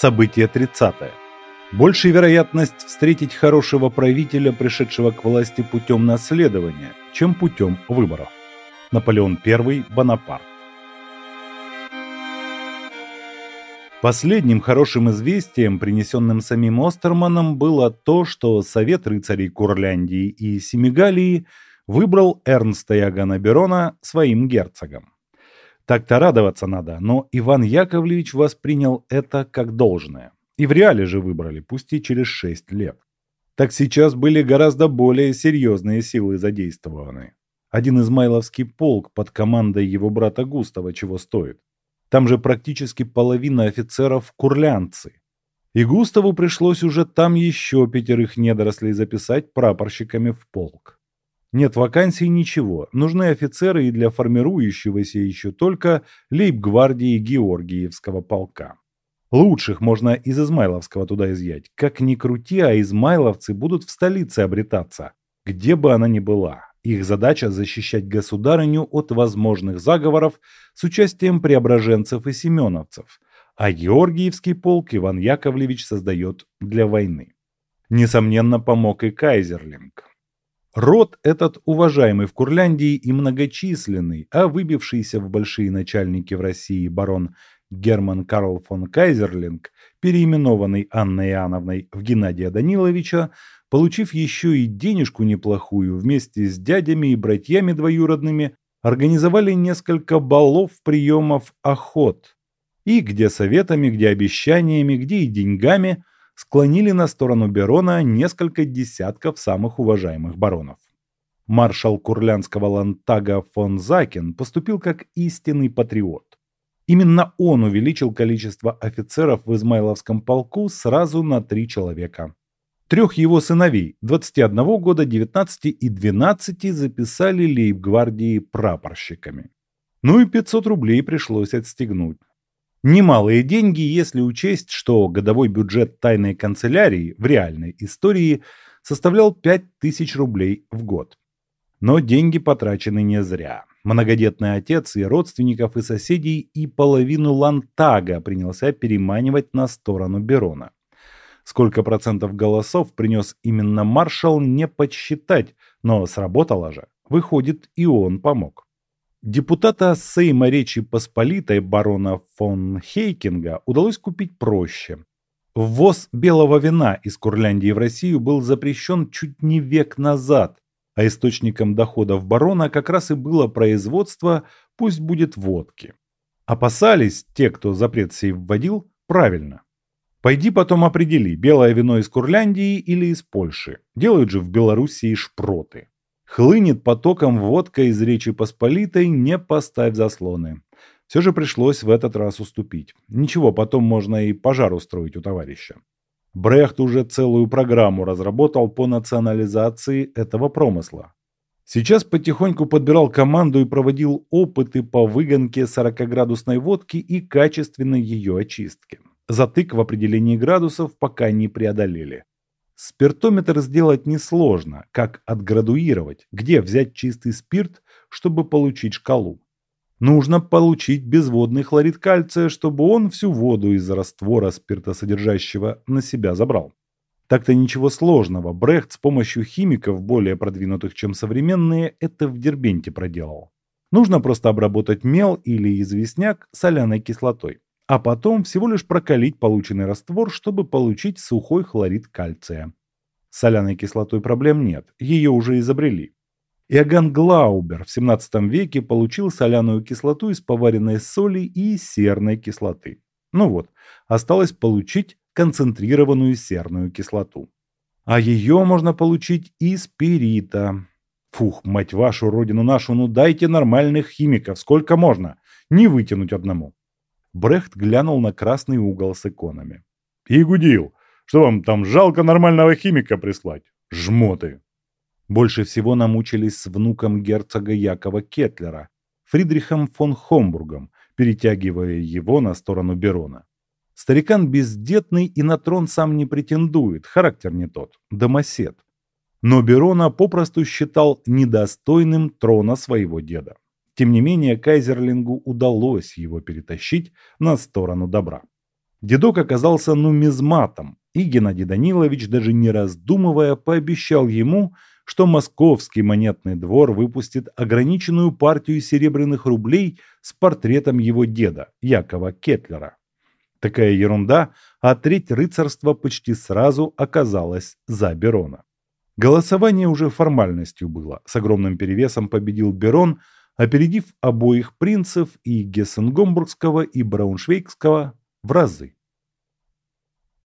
Событие 30. Большая вероятность встретить хорошего правителя, пришедшего к власти путем наследования, чем путем выборов. Наполеон I Бонапарт. Последним хорошим известием, принесенным самим Остерманом, было то, что Совет рыцарей Курляндии и Семигалии выбрал Эрнста Ягана Берона своим герцогом. Так-то радоваться надо, но Иван Яковлевич воспринял это как должное. И в реале же выбрали, пусть и через шесть лет. Так сейчас были гораздо более серьезные силы задействованы. Один измайловский полк под командой его брата Густава чего стоит. Там же практически половина офицеров курлянцы. И Густаву пришлось уже там еще пятерых недорослей записать прапорщиками в полк. Нет вакансий ничего, нужны офицеры и для формирующегося еще только лейб-гвардии Георгиевского полка. Лучших можно из Измайловского туда изъять. Как ни крути, а измайловцы будут в столице обретаться, где бы она ни была. Их задача защищать государыню от возможных заговоров с участием преображенцев и семеновцев, а Георгиевский полк Иван Яковлевич создает для войны. Несомненно, помог и Кайзерлинг. Род этот уважаемый в Курляндии и многочисленный, а выбившийся в большие начальники в России барон Герман Карл фон Кайзерлинг, переименованный Анной Иоанновной в Геннадия Даниловича, получив еще и денежку неплохую, вместе с дядями и братьями двоюродными, организовали несколько балов, приемов, охот. И где советами, где обещаниями, где и деньгами – склонили на сторону Берона несколько десятков самых уважаемых баронов. Маршал Курлянского лантага фон Закин поступил как истинный патриот. Именно он увеличил количество офицеров в Измайловском полку сразу на три человека. Трех его сыновей, 21 года, 19 и 12, записали лейб-гвардии прапорщиками. Ну и 500 рублей пришлось отстегнуть. Немалые деньги, если учесть, что годовой бюджет тайной канцелярии в реальной истории составлял 5000 рублей в год. Но деньги потрачены не зря. Многодетный отец и родственников и соседей и половину Лантага принялся переманивать на сторону Берона. Сколько процентов голосов принес именно маршал, не подсчитать, но сработало же. Выходит, и он помог. Депутата Сейма Речи Посполитой барона фон Хейкинга удалось купить проще. Ввоз белого вина из Курляндии в Россию был запрещен чуть не век назад, а источником доходов барона как раз и было производство, пусть будет водки. Опасались те, кто запрет сей вводил, правильно. Пойди потом определи, белое вино из Курляндии или из Польши. Делают же в Белоруссии шпроты. Хлынет потоком водка из Речи Посполитой, не поставь заслоны. Все же пришлось в этот раз уступить. Ничего, потом можно и пожар устроить у товарища. Брехт уже целую программу разработал по национализации этого промысла. Сейчас потихоньку подбирал команду и проводил опыты по выгонке 40-градусной водки и качественной ее очистке. Затык в определении градусов пока не преодолели. Спиртометр сделать несложно, как отградуировать, где взять чистый спирт, чтобы получить шкалу. Нужно получить безводный хлорид кальция, чтобы он всю воду из раствора спиртосодержащего на себя забрал. Так-то ничего сложного, Брехт с помощью химиков, более продвинутых, чем современные, это в Дербенте проделал. Нужно просто обработать мел или известняк соляной кислотой а потом всего лишь прокалить полученный раствор, чтобы получить сухой хлорид кальция. С соляной кислотой проблем нет, ее уже изобрели. Иоганн Глаубер в 17 веке получил соляную кислоту из поваренной соли и серной кислоты. Ну вот, осталось получить концентрированную серную кислоту. А ее можно получить из перита. Фух, мать вашу, родину нашу, ну дайте нормальных химиков, сколько можно, не вытянуть одному. Брехт глянул на красный угол с иконами. «И гудил! Что вам там, жалко нормального химика прислать? Жмоты!» Больше всего намучились с внуком герцога Якова Кетлера, Фридрихом фон Хомбургом, перетягивая его на сторону Берона. Старикан бездетный и на трон сам не претендует, характер не тот, домосед. Но Берона попросту считал недостойным трона своего деда. Тем не менее, Кайзерлингу удалось его перетащить на сторону добра. Дедок оказался нумизматом, и Геннадий Данилович, даже не раздумывая, пообещал ему, что московский монетный двор выпустит ограниченную партию серебряных рублей с портретом его деда, Якова Кетлера. Такая ерунда, а треть рыцарства почти сразу оказалась за Берона. Голосование уже формальностью было. С огромным перевесом победил Берон, опередив обоих принцев и Гессенгомбургского, и Брауншвейгского в разы.